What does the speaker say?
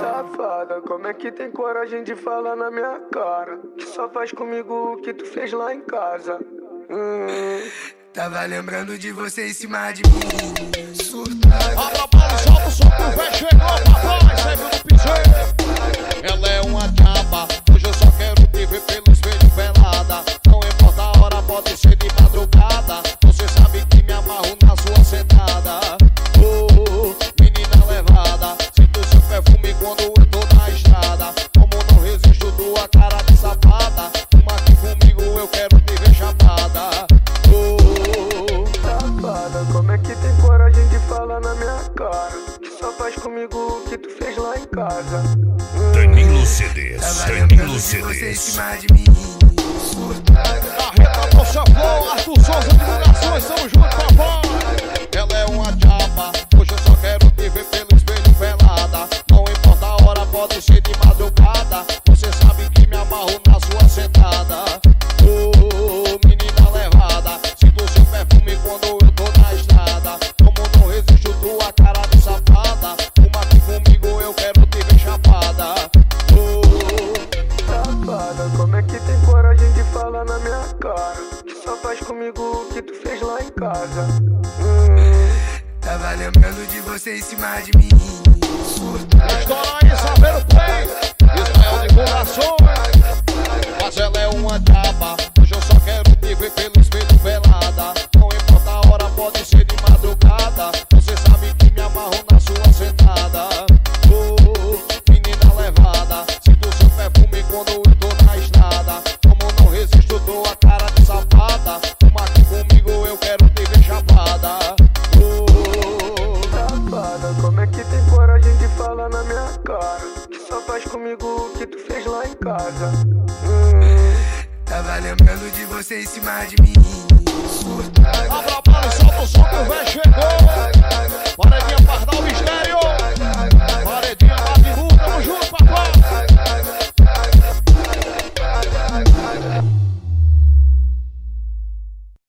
Safada, como é que tem coragem de falar na minha cara? Que só faz comigo o que tu fez lá em casa. Hum, tava lembrando de você em cima de mim. Surtada. Atrapalha, solta o que tem coragem de falar na minha cara? Que só faz comigo o que tu fez lá em casa. Hum, Danilo CDs, tava Danilo CDs. Carreta do Chapão, Arthur Souza Divulgações, cara? Que só faz comigo o que tu fez lá em casa. Hum, tava lembrando de você em cima de mim. Surtada. Estoura aí, saber o play. Israel Divulgações. Mas ela é uma diaba. Na minha cara? Que só faz comigo o que tu fez lá em casa. Hum, tava lembrando de você em cima de mim. Surtada. Atrapalha, solta o som